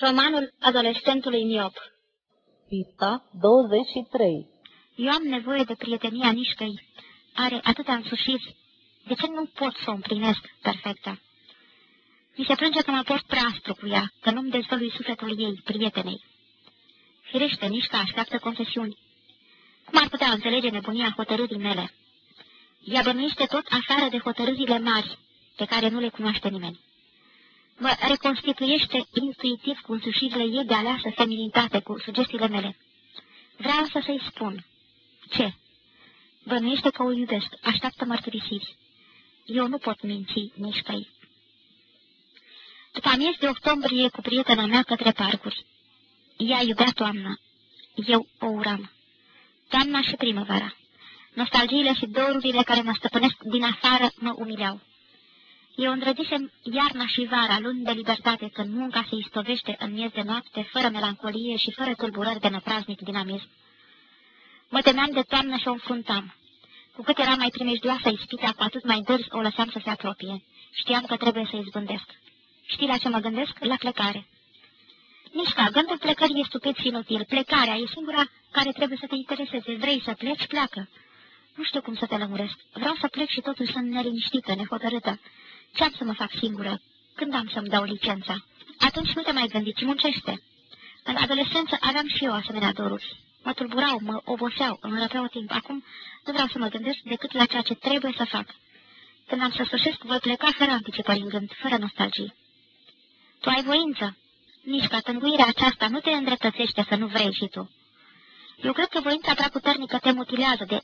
Romanul adolescentului miop Pista 23 Eu am nevoie de prietenia nișcăi. Are atâtea însușiri. De ce nu pot să o împlinesc perfectă? Mi se plânge că mă port prea aspru cu ea, că nu-mi dezvălui sufletul ei, prietenei. Firește, nișca așteaptă confesiuni. Cum ar putea înțelege nebunia hotărârii mele? Ea bănuiește tot afară de hotărârile mari, pe care nu le cunoaște nimeni mă reconstituiește intuitiv cu însușirile ei de aleasă feminitate, cu sugestiile mele. Vreau să să-i spun. Ce? Bănuiește că o iubesc, așteaptă mărturisiri. Eu nu pot minți nici pe ei. După amiez de octombrie cu prietena mea către parcuri. Ea iubea toamna. Eu o uram. Toamna și primăvara. Nostalgiile și dorurile care mă stăpânesc din afară mă umileau. Eu îndrăgisem iarna și vara, luni de libertate, când munca se istovește în miez de noapte, fără melancolie și fără tulburări de năpraznic dinamism. Mă temeam de toamnă și o înfruntam. Cu cât era mai primejdioasă ispita, cu atât mai dârzi o lăsam să se apropie. Știam că trebuie să izbândesc. Știi la ce mă gândesc? La plecare. Nici ca gândul plecării e stupid și inutil. Plecarea e singura care trebuie să te intereseze. Vrei să pleci? Pleacă. Nu știu cum să te lămuresc. Vreau să plec și totul sunt neliniștită, nehotărâtă. Ce am să mă fac singură? Când am să-mi dau licența? Atunci nu te mai gândi, ci muncește. În adolescență aveam și eu asemenea doruri. Mă tulburau, mă oboseau, îmi răpeau timp. Acum nu vreau să mă gândesc decât la ceea ce trebuie să fac. Când am să sfârșesc, voi pleca fără anticipări în gând, fără nostalgie. Tu ai voință. Nici ca tânguirea aceasta nu te îndreptățește să nu vrei și tu. Eu cred că voința prea puternică te mutilează, de...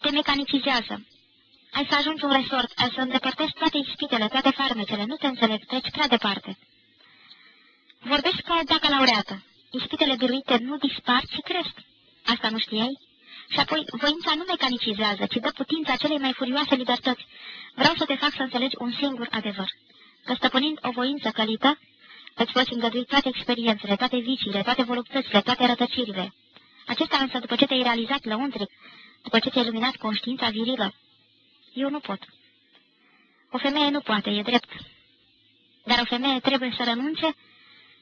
te mecanicizează. Ai să ajungi un resort, ai să îndepărtezi toate ispitele, toate farmecele, nu te înțeleg, treci prea departe. Vorbești ca o bacalaureată. Ispitele biruite nu dispar, ci cresc. Asta nu știai? Și apoi, voința nu mecanicizează, ci dă putința celei mai furioase libertăți. Vreau să te fac să înțelegi un singur adevăr. Că stăpânind o voință călită, îți poți îngădui toate experiențele, toate viciile, toate voluptățile, toate rătăcirile. Acesta însă, după ce te-ai realizat lăuntric, după ce ți-ai luminat conștiința virilă, eu nu pot. O femeie nu poate, e drept. Dar o femeie trebuie să renunce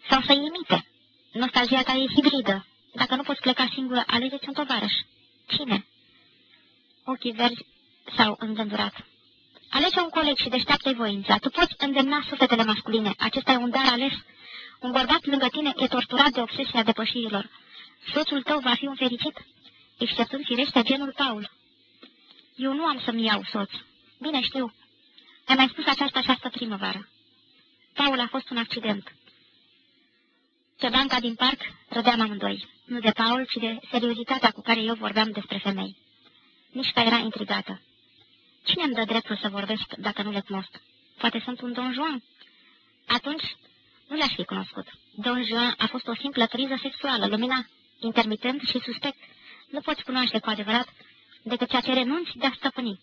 sau să imite. Nostalgia ta e hibridă. Dacă nu poți pleca singură, alege-ți un tovarăș. Cine? Ochii verzi s-au îngândurat. Alege un coleg și deșteaptă-i voința. Tu poți îndemna sufletele masculine. Acesta e un dar ales. Un bărbat lângă tine e torturat de obsesia depășirilor. Soțul tău va fi un fericit, exceptând firește genul Paul. Eu nu am să-mi iau soț. Bine știu. Am mai spus aceasta această primăvară. Paul a fost un accident. Pe banca din parc râdeam amândoi, nu de Paul, ci de seriozitatea cu care eu vorbeam despre femei. Nici că era intrigată. Cine îmi dă dreptul să vorbesc dacă nu le cunosc? Poate sunt un Don Juan? Atunci nu le-aș fi cunoscut. Don Juan a fost o simplă criză sexuală, lumina intermitent și suspect. Nu poți cunoaște cu adevărat decât ceea ce renunți de a stăpâni.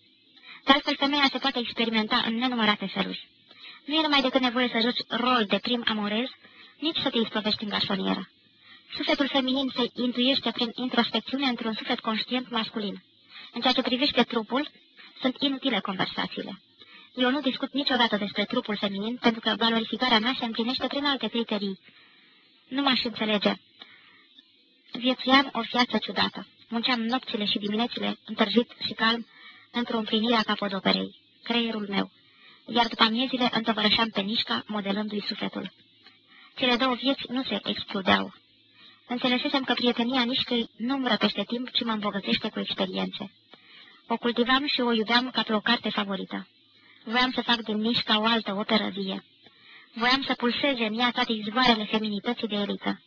De altfel, femeia se poate experimenta în nenumărate feluri. Nu e numai decât nevoie să joci rol de prim amorez, nici să te isprovești în garsonieră. Sufletul feminin se intuiește prin introspecțiune într-un suflet conștient masculin. În ceea ce privește trupul, sunt inutile conversațiile. Eu nu discut niciodată despre trupul feminin, pentru că valorificarea mea se împlinește prin alte criterii. Nu m-aș înțelege. Viețuiam o viață ciudată. Munceam nopțile și diminețile, întârjit și calm, într-o împlinire a capodoperei, creierul meu, iar după amiezile întovărășeam pe Nișca, modelându-i sufletul. Cele două vieți nu se excludeau. Înțelesesem că prietenia Nișcăi nu îmi răpește timp, ci mă îmbogățește cu experiențe. O cultivam și o iubeam ca pe o carte favorită. Voiam să fac din Nișca o altă operă vie. Voiam să pulseze în ea toate izvoarele feminității de elită.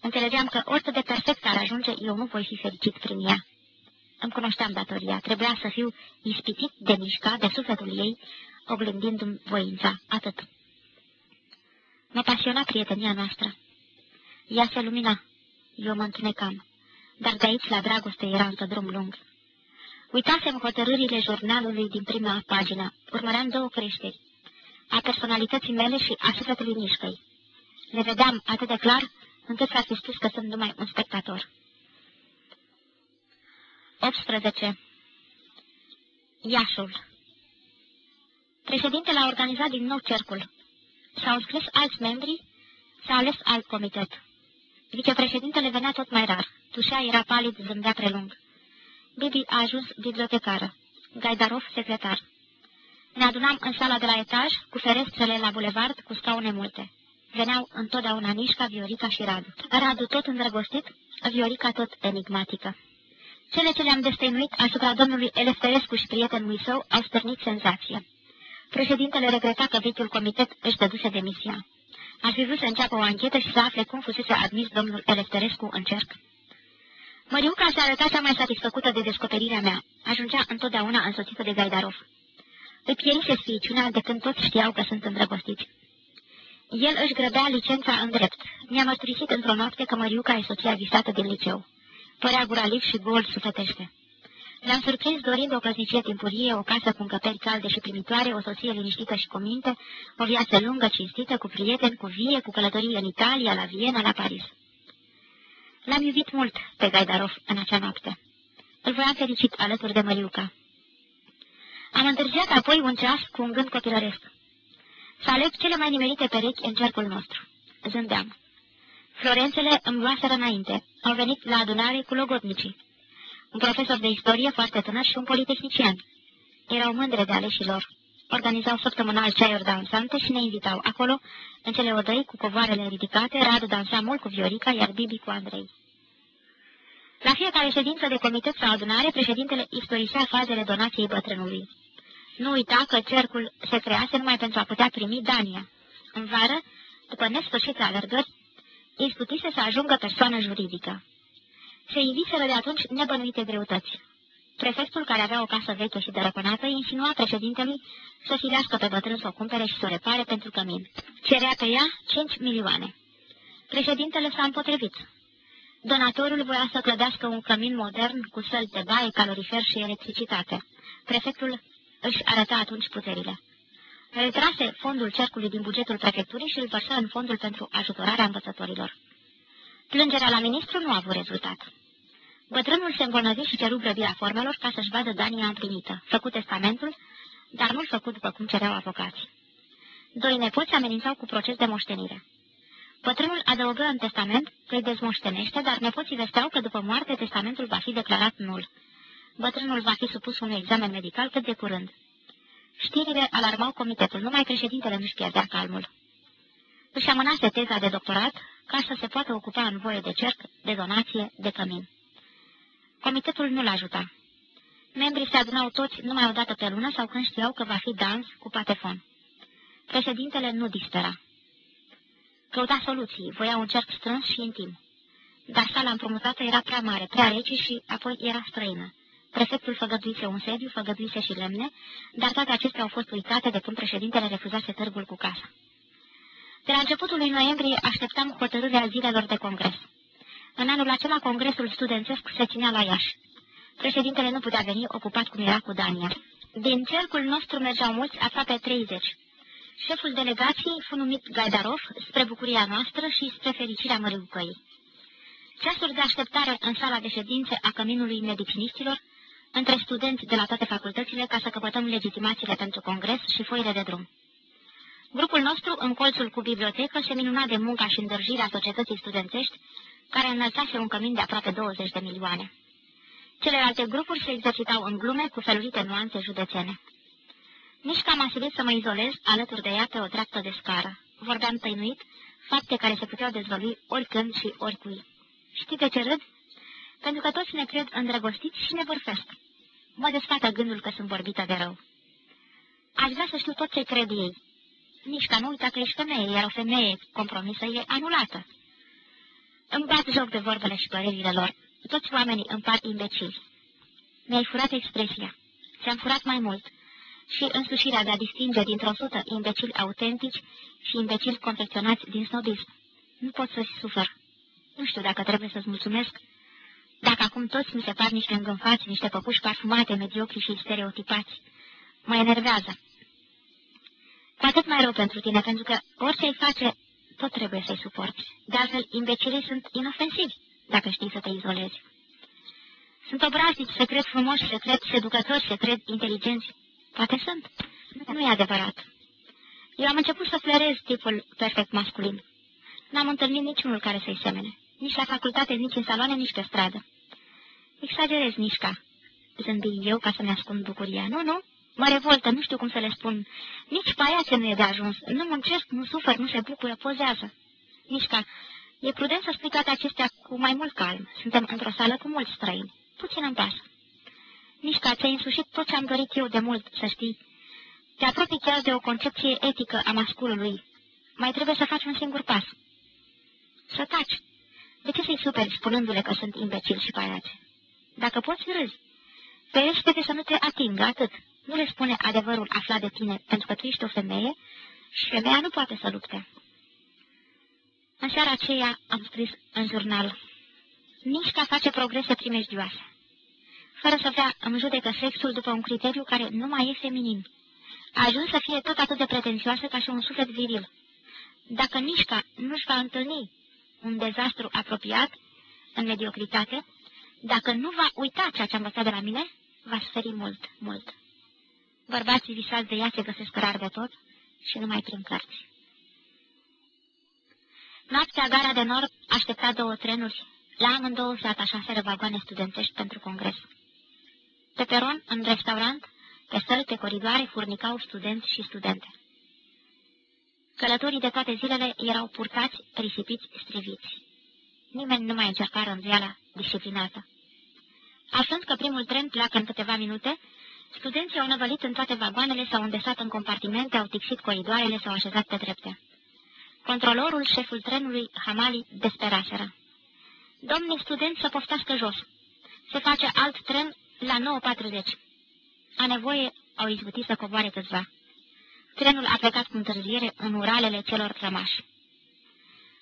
Înțelegeam că oricât de perfect ar ajunge, eu nu voi fi fericit prin ea. Îmi cunoșteam datoria. Trebuia să fiu ispitit de mișca, de sufletul ei, oglindindu-mi voința. Atât. Mă pasiona prietenia noastră. Ea se lumina. Eu mă întunecam. Dar de aici la dragoste era încă drum lung. Uitasem hotărârile jurnalului din prima pagină. Urmăream două creșteri. A personalității mele și a sufletului mișcăi. Le vedeam atât de clar încât s-a fi spus că sunt numai un spectator. 18. Iașul Președintele a organizat din nou cercul. S-au înscris alți membri, S-a ales alt comitet. Vicepreședintele venea tot mai rar. Tușea era palid, zâmbea prelung. Bibi a ajuns bibliotecară. Gaidarov, secretar. Ne adunam în sala de la etaj, cu ferestrele la bulevard, cu scaune multe. Veneau întotdeauna Nișca, Viorica și Radu. Radu tot îndrăgostit, Viorica tot enigmatică. Cele ce le-am destăinuit asupra domnului Elefterescu și prietenului său au stârnit senzație. Președintele regreta că vechiul comitet își dăduse demisia. Ar fi vrut să înceapă o anchetă și să afle cum fusese admis domnul Elefterescu în cerc. Măriuca se arăta cea mai satisfăcută de descoperirea mea. Ajungea întotdeauna însoțită de Gaidarov. Îi pierise sfiiciunea de când toți știau că sunt îndrăgostiți. El își grăbea licența în drept. Mi-a mărturisit într-o noapte că Măriuca e soția visată din liceu. Părea guraliv și gol sufletește. Le-am surprins dorind o căsnicie timpurie, o casă cu încăperi calde și primitoare, o soție liniștită și cominte, o viață lungă, cinstită, cu prieteni, cu vie, cu călătorie în Italia, la Viena, la Paris. L-am iubit mult pe Gaidarov în acea noapte. Îl voiam fericit alături de Măriuca. Am întârziat apoi un ceas cu un gând copilăresc. Să aleg cele mai nimerite perechi în cercul nostru. Zândeam. Florențele îmi luaseră înainte. Au venit la adunare cu logodnicii. Un profesor de istorie foarte tânăr și un politehnician. Erau mândre de aleșii lor. Organizau săptămânal ceaiuri dansante și ne invitau acolo, în cele odăi cu covoarele ridicate, Radu dansa mult cu Viorica, iar Bibi cu Andrei. La fiecare ședință de comitet sau adunare, președintele istorisea fazele donației bătrânului. Nu uita că cercul se crease numai pentru a putea primi Dania. În vară, după nesfârșite alergări, izbutise să ajungă persoană juridică. Se inviseră de atunci nebănuite greutăți. Prefectul, care avea o casă veche și dărăpânată, insinua președintelui să filească pe bătrân să o cumpere și să o repare pentru cămin. Cerea pe ea 5 milioane. Președintele s-a împotrivit. Donatorul voia să clădească un cămin modern cu săli de baie, calorifer și electricitate. Prefectul își arăta atunci puterile. Retrase fondul cercului din bugetul prefecturii și îl vărsă în fondul pentru ajutorarea învățătorilor. Plângerea la ministru nu a avut rezultat. Bătrânul se îmbolnăvi și ceru grăbirea formelor ca să-și vadă dania împlinită. Făcut testamentul, dar nu-l făcut după cum cereau avocații. Doi nepoți amenințau cu proces de moștenire. Bătrânul adăugă în testament că îi dezmoștenește, dar nepoții vesteau că după moarte testamentul va fi declarat nul. Bătrânul va fi supus unui examen medical cât de curând. Știrile alarmau comitetul, numai președintele nu-și pierdea calmul. Își amânase teza de doctorat ca să se poată ocupa în voie de cerc, de donație, de cămin. Comitetul nu-l ajuta. Membrii se adunau toți numai o dată pe lună sau când știau că va fi dans cu patefon. Președintele nu dispera. Căuta soluții, voia un cerc strâns și intim. Dar sala împrumutată era prea mare, prea rece și apoi era străină. Prefectul făgăduise un sediu, făgăduise și lemne, dar toate acestea au fost uitate de când președintele refuzase târgul cu casa. De la începutul lui noiembrie așteptam hotărârea zilelor de congres. În anul acela, congresul studențesc se ținea la Iași. Președintele nu putea veni, ocupat cum era cu Dania. Din cercul nostru mergeau mulți, aproape 30. Șeful delegației fu numit Gaidarov, spre bucuria noastră și spre fericirea măriucăii. Ceasuri de așteptare în sala de ședințe a căminului medicinistilor, între studenți de la toate facultățile, ca să căpătăm legitimațiile pentru congres și foile de drum. Grupul nostru, în colțul cu bibliotecă, se minuna de munca și îndărjirea societății studențești, care înălțase un cămin de aproape 20 de milioane. Celelalte grupuri se exercitau în glume cu felurite nuanțe județene. Nici cam a să mă izolez alături de ea pe o dreaptă de scară. Vorbeam tăinuit, fapte care se puteau dezvălui oricând și oricui. Știi de ce râd? Pentru că toți ne cred îndrăgostiți și ne vârfesc. Mă desfată gândul că sunt vorbită de rău. Aș vrea să știu tot ce cred ei. Nici ca nu uita că ești femeie, iar o femeie compromisă e anulată. Îmi bat joc de vorbele și părerile lor. Toți oamenii îmi par imbecili. Mi-ai furat expresia. Ți-am furat mai mult. Și însușirea de a distinge dintr-o sută imbecili autentici și imbecili confecționați din snobism. Nu pot să-ți sufăr. Nu știu dacă trebuie să-ți mulțumesc. Dacă acum toți mi se par niște îngânfați, niște păpuși parfumate, mediocri și stereotipați. Mă enervează. Cu atât mai rău pentru tine, pentru că orice ai face, tot trebuie să-i suporți. De altfel, imbecilii sunt inofensivi, dacă știi să te izolezi. Sunt obrazici, se cred frumoși, se cred seducători, se cred inteligenți. Poate sunt. Nu e adevărat. Eu am început să flerez tipul perfect masculin. N-am întâlnit niciunul care să-i semene. Nici la facultate, nici în saloane, nici pe stradă. Exagerez, Nișca, zâmbi eu ca să-mi ascund bucuria. Nu, nu, mă revoltă, nu știu cum să le spun. Nici paiață nu e de ajuns. Nu muncesc, nu sufăr, nu se bucură, pozează. Nișca, e prudent să spui toate acestea cu mai mult calm. Suntem într-o sală cu mulți străini. Puțin în pasă. Nișca, ți-ai însușit tot ce am dorit eu de mult, să știi. Te apropii chiar de o concepție etică a masculului. Mai trebuie să faci un singur pas. Să taci. De ce să-i superi spunându-le că sunt imbecil și paiace? Dacă poți, râzi. Ferește-te să nu te atingă, atât. Nu le spune adevărul aflat de tine, pentru că tu ești o femeie și femeia nu poate să lupte. În seara aceea am scris în jurnal. Nici ca face progrese primejdioase. Fără să vrea, îmi judecă sexul după un criteriu care nu mai e feminin. A ajuns să fie tot atât de pretențioasă ca și un suflet viril. Dacă Nișca nu-și va întâlni un dezastru apropiat, în mediocritate, dacă nu va uita ceea ce a învățat de la mine, va suferi mult, mult. Bărbații visați de ea se găsesc rar de tot și numai prin cărți. Noaptea, gara de nord aștepta două trenuri. La amândouă se atașaseră vagoane studențești pentru congres. Pe peron, în restaurant, pe sălți, pe coridoare, furnicau studenți și studente. Călătorii de toate zilele erau purtați, risipiți, striviți. Nimeni nu mai încerca rânduiala disciplinată. Aflând că primul tren pleacă în câteva minute, studenții au năvălit în toate vagoanele, s-au îndesat în compartimente, au tixit coridoarele, s-au așezat pe drepte. Controlorul, șeful trenului, Hamali, desperaseră. Domnii studenți să poftească jos. Se face alt tren la 9.40. A nevoie au izbutit să coboare câțiva. Trenul a plecat cu întârziere în uralele celor rămași.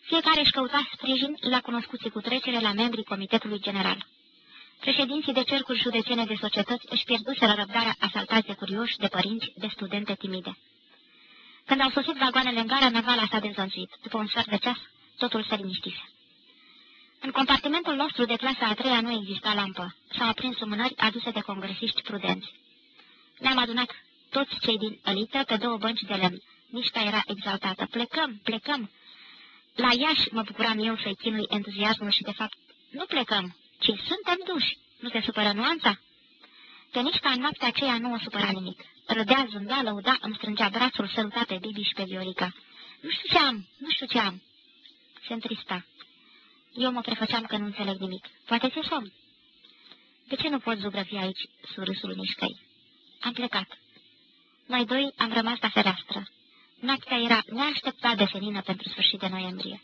Fiecare își căuta sprijin la cunoscuții cu trecere la membrii Comitetului General. Președinții de cercuri județene de societăți își pierduseră răbdarea asaltați de curioși, de părinți, de studente timide. Când au sosit vagoanele în gara, navala s-a dezvănțuit. După un sfert de ceas, totul se liniștise. În compartimentul nostru de clasa a treia nu exista lampă. S-au aprins lumânări aduse de congresiști prudenți. Ne-am adunat toți cei din elită pe două bănci de lemn. Nișca era exaltată. Plecăm, plecăm! La Iași mă bucuram eu să-i chinui entuziasmul și, de fapt, nu plecăm, ci suntem duși. Nu te supără nuanța? Pe Nișca în noaptea aceea nu o supăra nimic. Râdea, zâmbea, lăuda, îmi strângea brațul, săruta pe Bibiș și pe Viorica. Nu știu ce am, nu știu ce am. Se întrista. Eu mă prefăceam că nu înțeleg nimic. Poate ți somn. De ce nu pot zugrăvi aici surâsul mișcăi? Am plecat. Noi doi am rămas la fereastră. Noaptea era neașteptat de senină pentru sfârșit de noiembrie.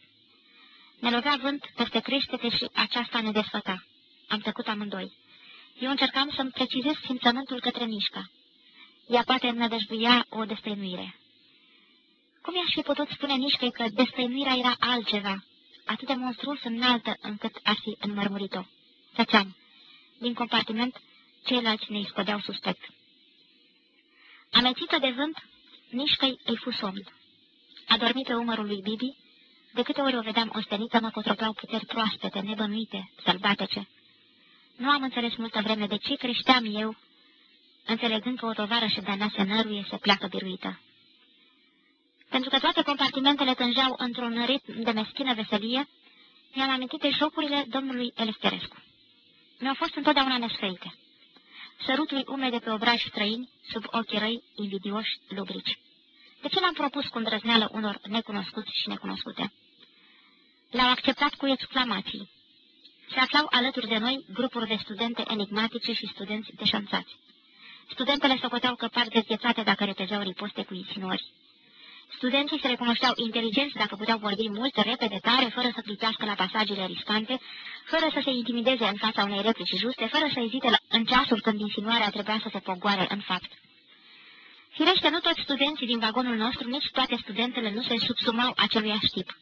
Ne lovea vânt peste creștete și aceasta ne desfăta. Am tăcut amândoi. Eu încercam să-mi precizez simțământul către mișca. Ea poate nădăjduia o destăinuire. Cum i-aș fi putut spune Nișcăi că destăinuirea era altceva, atât de monstruos înaltă încât ar fi înmărmurit-o? Tăceam. Din compartiment, ceilalți ne scodeau suspect. Amețită de vânt, Nișcăi îi fu somn. A dormit pe umărul lui Bibi, de câte ori o vedeam ostenită, mă cotropeau puteri proaspete, nebănuite, sălbatece. Nu am înțeles multă vreme de ce creșteam eu, înțelegând că o tovară și de se năruie, se pleacă biruită. Pentru că toate compartimentele tângeau într-un ritm de meschină veselie, mi-am amintit de jocurile domnului Elefterescu. Mi-au fost întotdeauna nesfăite. Săruturi umede pe obraji străini, sub ochii răi, invidioși, lubrici. De ce l-am propus cu îndrăzneală unor necunoscuți și necunoscute? L-au acceptat cu exclamații. Se aflau alături de noi grupuri de studente enigmatice și studenți deșanțați. Studentele socoteau că par dezghețate dacă repezeau riposte cu insinuări. Studenții se recunoșteau inteligenți dacă puteau vorbi mult, repede, tare, fără să clipească la pasagele riscante, fără să se intimideze în fața unei replici juste, fără să ezite în ceasul când insinuarea trebuia să se pogoare în fapt. Firește, nu toți studenții din vagonul nostru, nici toate studentele nu se subsumau acelui tip.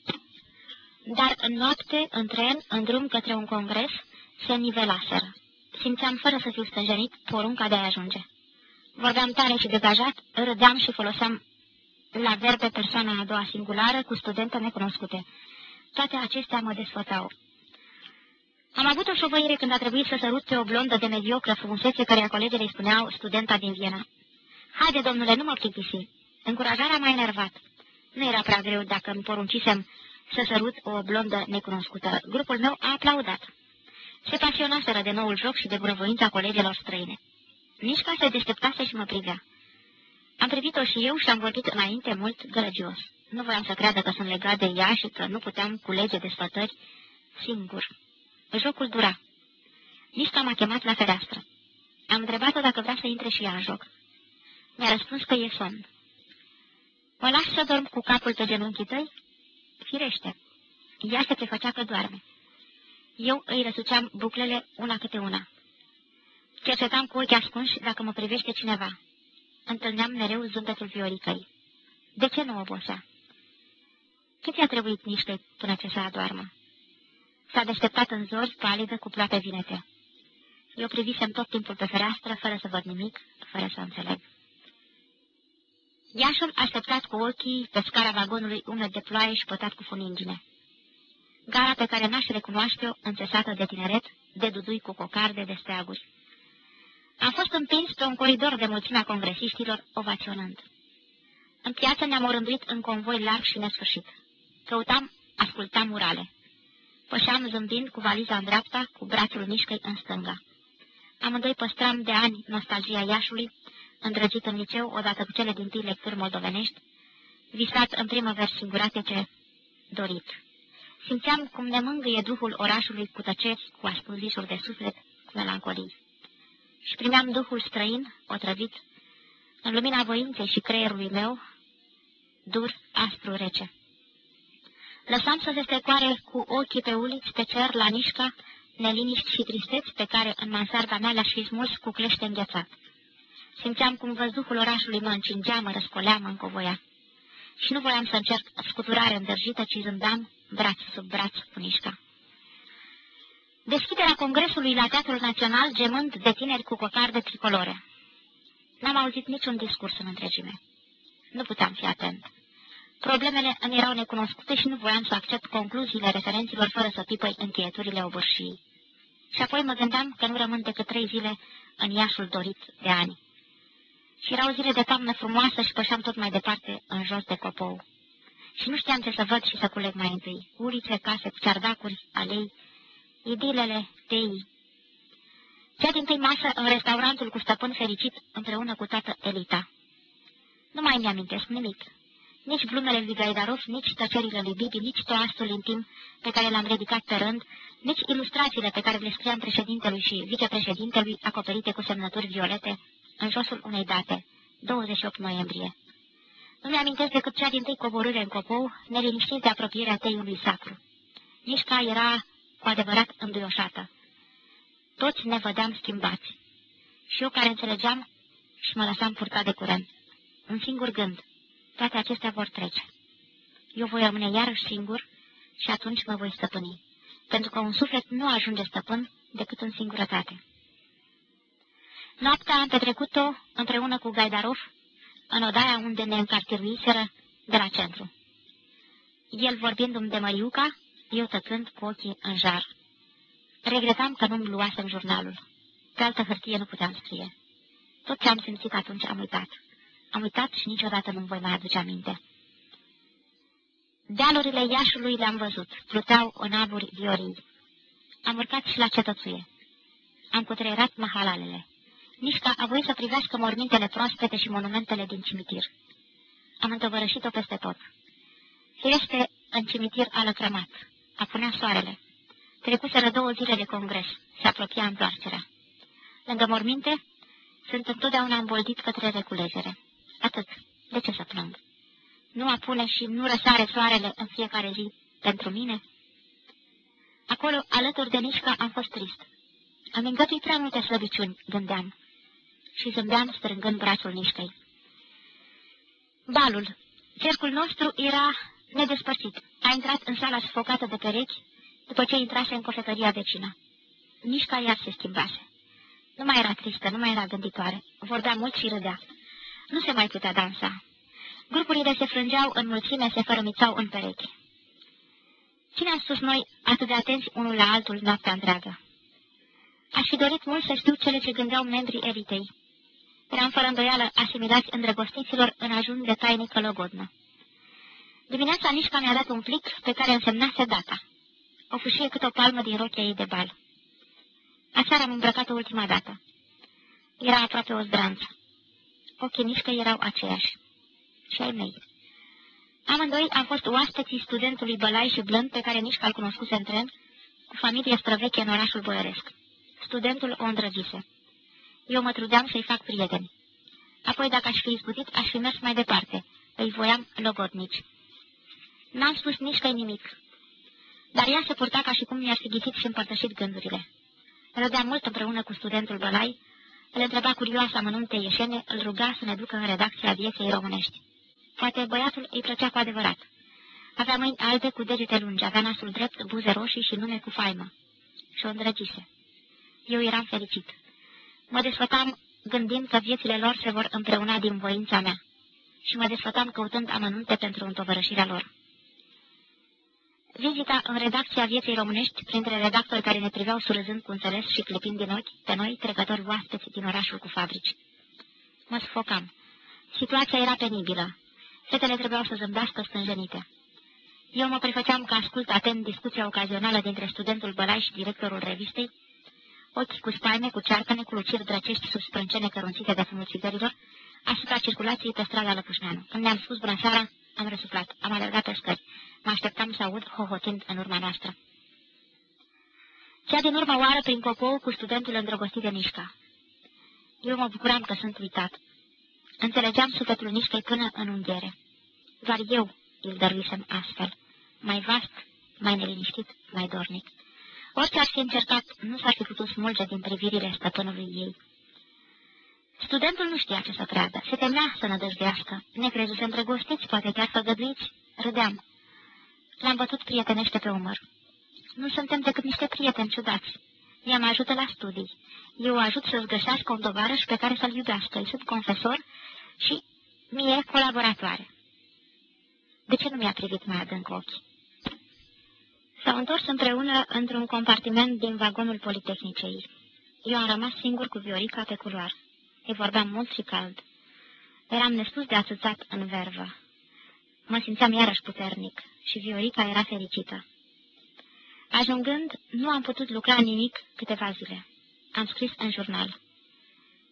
Dar în noapte, în tren, în drum către un congres, se nivelaseră. Simțeam fără să fiu stânjenit porunca de a ajunge. Vorbeam tare și degajat, râdeam și foloseam la verbe persoana a doua singulară cu studente necunoscute. Toate acestea mă desfătau. Am avut o șovăire când a trebuit să sărut pe o blondă de mediocră frumusețe care a colegele îi spuneau studenta din Viena. Haide, domnule, nu mă plictisi. Încurajarea m-a enervat. Nu era prea greu dacă îmi poruncisem să sărut o blondă necunoscută. Grupul meu a aplaudat. Se pasionaseră de noul joc și de bunăvoința colegilor străine. Nici ca se deșteptase și mă privea. Am privit-o și eu și am vorbit înainte mult gălăgios. Nu voiam să creadă că sunt legat de ea și că nu puteam culege desfătări singur. Jocul dura. Nici m-a chemat la fereastră. Am întrebat-o dacă vrea să intre și ea în joc. Mi-a răspuns că e somn. Mă lași să dorm cu capul pe genunchii tăi? Firește. Ea se prefăcea că doarme. Eu îi răsuceam buclele una câte una. Cercetam cu ochii ascunși dacă mă privește cineva. Întâlneam mereu zâmbetul Vioricăi. De ce nu obosea? Cât i-a trebuit niște până ce să adoarmă? S-a deșteptat în zori, palidă, cu ploape vinete. Eu privisem tot timpul pe fereastră, fără să văd nimic, fără să înțeleg. Iașul așteptat cu ochii pe scara vagonului umed de ploaie și pătat cu funingine. Gara pe care n-aș recunoaște-o, înțesată de tineret, de dudui cu cocarde de steaguri. Am fost împins pe un coridor de mulțimea congresiștilor, ovaționând. În piață ne-am orânduit în convoi larg și nesfârșit. Căutam, ascultam murale. Pășeam zâmbind cu valiza în dreapta, cu brațul mișcăi în stânga. Amândoi păstram de ani nostalgia Iașului, îndrăgit în liceu odată cu cele din tâi lecturi moldovenești, visat în primăveri singurate ce dorit. Simțeam cum ne mângâie duhul orașului cu tăceri, cu ascunzișuri de suflet, cu melancolii. Și primeam duhul străin, otrăvit, în lumina voinței și creierului meu, dur, aspru, rece. Lăsam să se strecoare cu ochii pe uliți, pe cer, la nișca, neliniști și tristeți pe care în mansarda mea le-aș fi smuls cu clește înghețat. Simțeam cum văzduhul orașului mă încingea, mă răscolea, mă încovoia. Și nu voiam să încerc scuturare îndrăjită, ci zâmbeam braț sub braț cu nișca. Deschiderea congresului la Teatrul Național, gemând de tineri cu cocarde tricolore. N-am auzit niciun discurs în întregime. Nu puteam fi atent. Problemele îmi erau necunoscute și nu voiam să accept concluziile referenților fără să pipăi încheieturile obârșii. Și apoi mă gândeam că nu rămân decât trei zile în Iașul dorit de ani. Și erau zile de toamnă frumoasă și pășeam tot mai departe în jos de copou. Și nu știam ce să văd și să culeg mai întâi. Ulițe, case, cu ceardacuri, alei, idilele, tei. Cea din tâi masă în restaurantul cu stăpân fericit împreună cu toată elita. Nu mai mi-amintesc nimic nici glumele lui Gaidarov, nici tăcerile lui Bibi, nici toastul intim pe care l-am ridicat pe rând, nici ilustrațiile pe care le scriam președintelui și vicepreședintelui acoperite cu semnături violete în josul unei date, 28 noiembrie. Nu mi-amintesc decât cea din tâi coborâre în copou, neliniștit de apropierea teiului sacru. Nici ca era cu adevărat înduioșată. Toți ne vădeam schimbați. Și eu care înțelegeam și mă lăsam purta de curent. Un singur gând, toate acestea vor trece. Eu voi rămâne iarăși singur și atunci mă voi stăpâni, pentru că un suflet nu ajunge stăpân decât în singurătate. Noaptea am petrecut-o împreună cu Gaidarov în odaia unde ne încartiruiseră de la centru. El vorbindu-mi de Măriuca, eu tăcând cu ochii în jar. Regretam că nu-mi luasem jurnalul. Pe altă hârtie nu puteam scrie. Tot ce am simțit atunci am uitat. Am uitat și niciodată nu-mi voi mai aduce aminte. Dealurile Iașului le-am văzut, pluteau în aburi viorii. Am urcat și la cetățuie. Am cutreierat mahalalele. Nișca a voit să privească mormintele proaspete și monumentele din cimitir. Am întovărășit-o peste tot. Firește, în cimitir a lăcrămat. Apunea soarele. Trecuseră două zile de congres. Se apropia întoarcerea. Lângă morminte, sunt întotdeauna îmboldit către reculegere. Atât. De ce să plâng? Nu apune și nu răsare soarele în fiecare zi pentru mine? Acolo, alături de Nișca, am fost trist. Am îngătuit prea multe slăbiciuni, gândeam, și zâmbeam strângând brațul Nișcăi. Balul. Cercul nostru era nedespărțit. A intrat în sala sufocată de perechi, după ce intrase în cofetăria vecină. Nișca iar se schimbase. Nu mai era tristă, nu mai era gânditoare. Vorbea mult și râdea. Nu se mai putea dansa. Grupurile se frângeau în mulțime, se fărămițau în perechi. Cine a spus noi atât de atenți unul la altul noaptea întreagă? Aș fi dorit mult să știu cele ce gândeau membrii elitei. Eram fără îndoială asimilați îndrăgostiților în ajun de tainică logodnă. Dimineața Nișca mi-a dat un plic pe care însemnase data. O fâșie cât o palmă din rochia ei de bal. Aseară am îmbrăcat-o ultima dată. Era aproape o zdranță. Ochii Nișcă erau aceiași. Și ai mei. Amândoi am fost oaspeții studentului Bălai și Blând pe care Nișca îl cunoscuse în tren, cu familie străveche în orașul Boioresc. Studentul o îndrăgise. Eu mă trudeam să-i fac prieteni. Apoi, dacă aș fi izbutit, aș fi mers mai departe. Îi voiam logodnici. N-am spus nici că nimic. Dar ea se purta ca și cum mi-ar fi ghițit și împărtășit gândurile. Râdea mult împreună cu studentul Bălai, îl întreba curioasă amănunte ieșene, îl ruga să ne ducă în redacția vieții românești. Poate băiatul îi plăcea cu adevărat. Avea mâini albe cu degete lungi, avea nasul drept, buze roșii și nume cu faimă. Și o îndrăgise. Eu eram fericit. Mă desfătam gândind că viețile lor se vor împreuna din voința mea. Și mă desfătam căutând amănunte pentru întovărășirea lor. Vizita în redacția vieții românești, printre redactori care ne priveau surâzând cu înțeles și clipind din ochi pe noi, trecători oaspeți din orașul cu fabrici. Mă sufocam. Situația era penibilă. Fetele trebuiau să zâmbească stânjenite. Eu mă prefăceam că ascult atent discuția ocazională dintre studentul Bălai și directorul revistei, ochi cu spaime, cu cearcăne, cu luciri drăcești sub sprâncene cărunțite de fumul țigărilor, asupra circulației pe strada Lăpușneanu. Când ne-am spus bună seara, am răsuflat, am alergat pe scări. Mă așteptam să aud hohotind în urma noastră. Cea din urmă oară prin copou cu studentul îndrăgostit de Nișca. Eu mă bucuram că sunt uitat. Înțelegeam sufletul Nișcăi până în unghiere. Doar eu îl dăruisem astfel, mai vast, mai neliniștit, mai dornic. Orice ar fi încercat, nu s-ar fi putut smulge din privirile stăpânului ei. Studentul nu știa ce să creadă, se temea să nădăjdească, ne crezuse îndrăgostiți, poate chiar făgăduiți, râdeam. L-am bătut prietenește pe umăr. Nu suntem decât niște prieteni ciudați. Ea mă ajută la studii. Eu o ajut să-ți găsească un tovarăș pe care să-l iubească. Îi sunt confesor și mie colaboratoare. De ce nu mi-a privit mai adânc ochii? S-au întors împreună într-un compartiment din vagonul Politehnicei. Eu am rămas singur cu Viorica pe culoar. Îi vorbeam mult și cald. Eram nespus de atâțat în vervă. Mă simțeam iarăși puternic și Viorica era fericită. Ajungând, nu am putut lucra nimic câteva zile. Am scris în jurnal.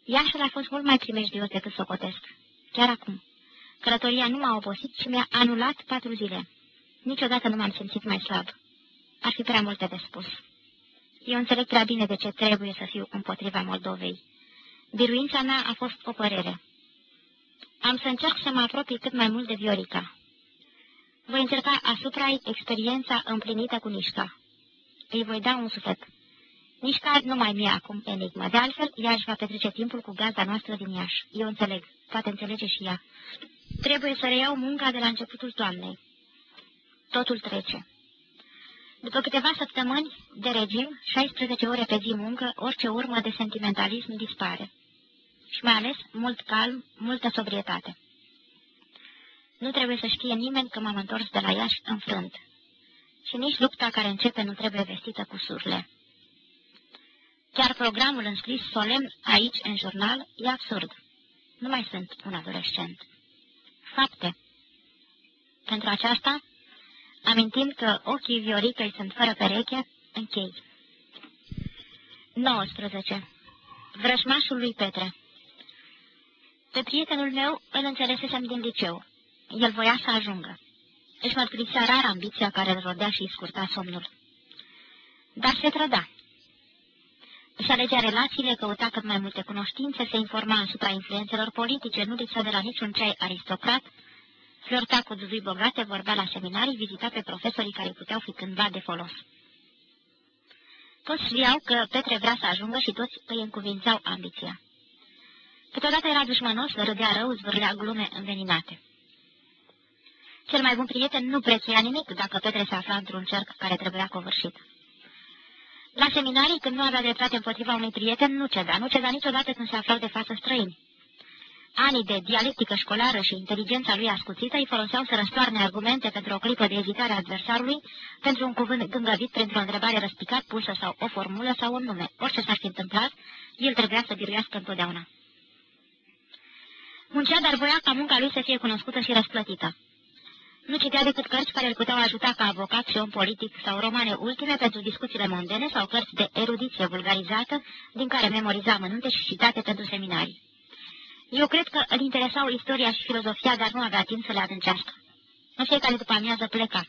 Iașul a fost mult mai primejdios decât socotesc. Chiar acum. Călătoria nu m-a obosit și mi-a anulat patru zile. Niciodată nu m-am simțit mai slab. Ar fi prea multe de spus. Eu înțeleg prea bine de ce trebuie să fiu împotriva Moldovei. Biruința mea a fost o părere. Am să încerc să mă apropii cât mai mult de Viorica. Voi încerca asupra ei experiența împlinită cu Nișca. Îi voi da un suflet. Nișca nu mai mie acum enigmă. De altfel, ea își va petrece timpul cu gazda noastră din Iași. Eu înțeleg. Poate înțelege și ea. Trebuie să reiau munca de la începutul toamnei. Totul trece. După câteva săptămâni de regim, 16 ore pe zi muncă, orice urmă de sentimentalism dispare. Și mai ales mult calm, multă sobrietate. Nu trebuie să știe nimeni că m-am întors de la Iași înfrânt. Și nici lupta care începe nu trebuie vestită cu surle. Chiar programul înscris solemn aici, în jurnal, e absurd. Nu mai sunt un adolescent. Fapte. Pentru aceasta, amintind că ochii Vioricăi sunt fără pereche, închei. 19. Vrășmașul lui Petre Pe prietenul meu îl înțelesesem din liceu. El voia să ajungă. Își mărturisea rar ambiția care îl rodea și îi scurta somnul. Dar se trăda. Își alegea relațiile, căuta cât mai multe cunoștințe, se informa asupra influențelor politice, nu lipsa de la niciun ceai aristocrat, flirta cu duzui bogate, vorbea la seminarii, vizita pe profesorii care puteau fi cândva de folos. Toți știau că Petre vrea să ajungă și toți îi încuvințau ambiția. Câteodată era dușmănos, râdea rău, zvârlea glume înveninate. Cel mai bun prieten nu prețuia nimic dacă Petre se afla într-un cerc care trebuia covârșit. La seminarii, când nu avea dreptate împotriva unui prieten, nu ceda, nu ceda niciodată când se aflau de față străini. Anii de dialectică școlară și inteligența lui ascuțită îi foloseau să răstoarne argumente pentru o clipă de ezitare a adversarului, pentru un cuvânt gângăvit, pentru o întrebare răspicat pusă sau o formulă sau un nume. Orice s-ar fi întâmplat, el trebuia să biruiască întotdeauna. Muncea, dar voia ca munca lui să fie cunoscută și răsplătită. Nu citea decât cărți care îl puteau ajuta ca avocat și om politic sau romane ultime pentru discuțiile mondene sau cărți de erudiție vulgarizată, din care memoriza mănunte și citate pentru seminarii. Eu cred că îl interesau istoria și filozofia, dar nu avea timp să le adâncească. În fiecare după amiază pleca.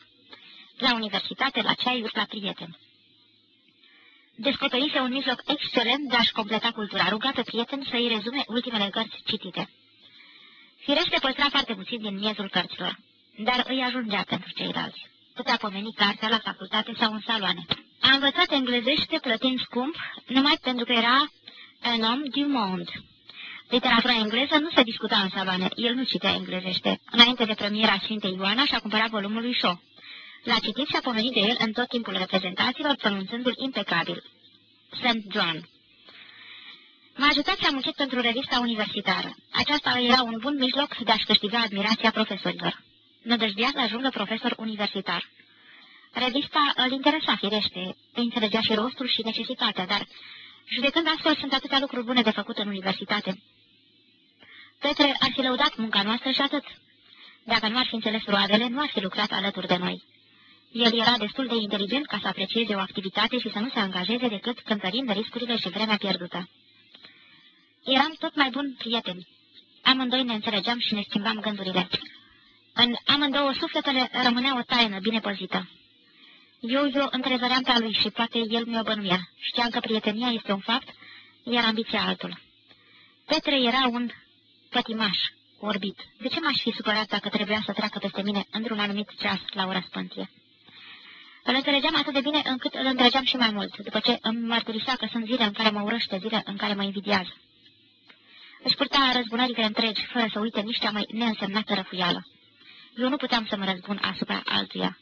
La universitate, la ceaiuri, la prieteni. Descoperise un mijloc excelent de a-și completa cultura, ruga pe prieteni să-i rezume ultimele cărți citite. Firește păstra foarte puțin din miezul cărților, dar îi ajungea pentru ceilalți. Putea pomeni cartea la facultate sau în saloane. A învățat englezește plătind scump, numai pentru că era un om du monde. Literatura engleză nu se discuta în saloane, el nu citea englezește. Înainte de premiera Sfintei Ioana și-a cumpărat volumul lui Shaw. L-a citit și a pomenit de el în tot timpul reprezentațiilor, pronunțându-l impecabil. St. John. M-a ajutat și am muncit pentru revista universitară. Aceasta era un bun mijloc de a-și câștiga admirația profesorilor. Nădăjdea să ajungă profesor universitar. Revista îl interesa firește, îi înțelegea și rostul și necesitatea, dar, judecând astfel, sunt atâtea lucruri bune de făcut în universitate. Petre ar fi lăudat munca noastră și atât. Dacă nu ar fi înțeles roadele, nu ar fi lucrat alături de noi. El era destul de inteligent ca să aprecieze o activitate și să nu se angajeze decât cântărind riscurile și vremea pierdută. Eram tot mai buni prieteni. Amândoi ne înțelegeam și ne schimbam gândurile. În amândouă sufletele rămânea o taină bine păzită. Eu, eu întrezăream pe lui și poate el mi-o bănuia. Știam că prietenia este un fapt, iar ambiția altul. Petre era un pătimaș, orbit. De ce m-aș fi supărat dacă trebuia să treacă peste mine într-un anumit ceas la o răspântie? Îl înțelegeam atât de bine încât îl îndrăgeam și mai mult, după ce îmi mărturisea că sunt zile în care mă urăște, zile în care mă invidiază. Își purta răzbunările întregi, fără să uite nici cea mai neînsemnată răfuială. Eu nu puteam să mă răzbun asupra altuia.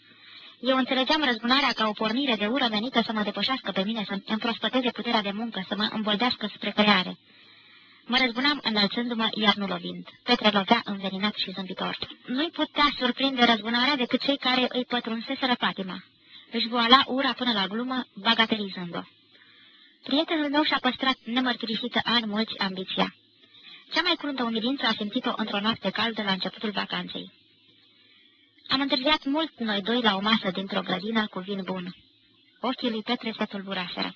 Eu înțelegeam răzbunarea ca o pornire de ură venită să mă depășească pe mine, să-mi împrospăteze puterea de muncă, să mă îmboldească spre creare. Mă răzbunam înălțându-mă, iar nu lovind. Petre lovea înveninat și zâmbitor. Nu-i putea surprinde răzbunarea decât cei care îi pătrunseseră patima. Își voala ura până la glumă, bagatelizând-o. Prietenul meu și-a păstrat nemărturisită ani mulți ambiția. Cea mai cruntă umilință a simțit-o într-o noapte caldă la începutul vacanței. Am întârziat mult noi doi la o masă dintr-o grădină cu vin bun. Ochii lui Petre se tulburaseră.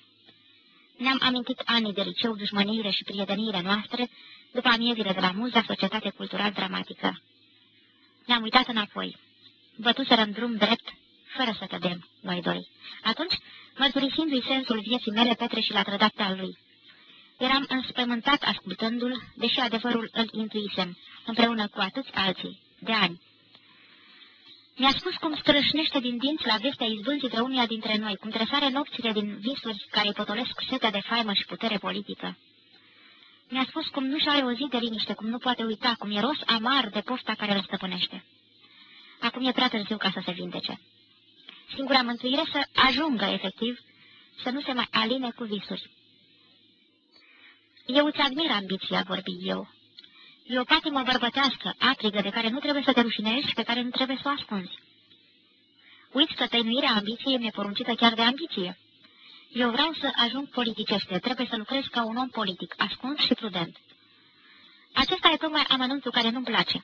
Ne-am amintit anii de liceu, dușmăniile și prieteniile noastre, după amiezile de la Muza, Societate Cultural-Dramatică. Ne-am uitat înapoi. Bătuserăm drum drept, fără să cădem, noi doi. Atunci, mărturisindu-i sensul vieții mele, Petre și l-a trădat pe al lui. Eram înspământat ascultându-l, deși adevărul îl intuisem, împreună cu atâți alții, de ani. Mi-a spus cum strășnește din dinți la vestea izbânzii de unia dintre noi, cum tresare nopțile din visuri care potolesc setea de faimă și putere politică. Mi-a spus cum nu-și are o zi de liniște, cum nu poate uita, cum e ros amar de pofta care îl stăpânește. Acum e prea târziu ca să se vindece. Singura mântuire să ajungă, efectiv, să nu se mai aline cu visuri. Eu îți admir ambiția, vorbi eu. E o patimă bărbătească, aprigă, de care nu trebuie să te rușinezi și pe care nu trebuie să o ascunzi. Uiți că tăinuirea ambiției mi-e poruncită chiar de ambiție. Eu vreau să ajung politicește, trebuie să lucrez ca un om politic, ascuns și prudent. Acesta e tocmai amănuntul care nu-mi place.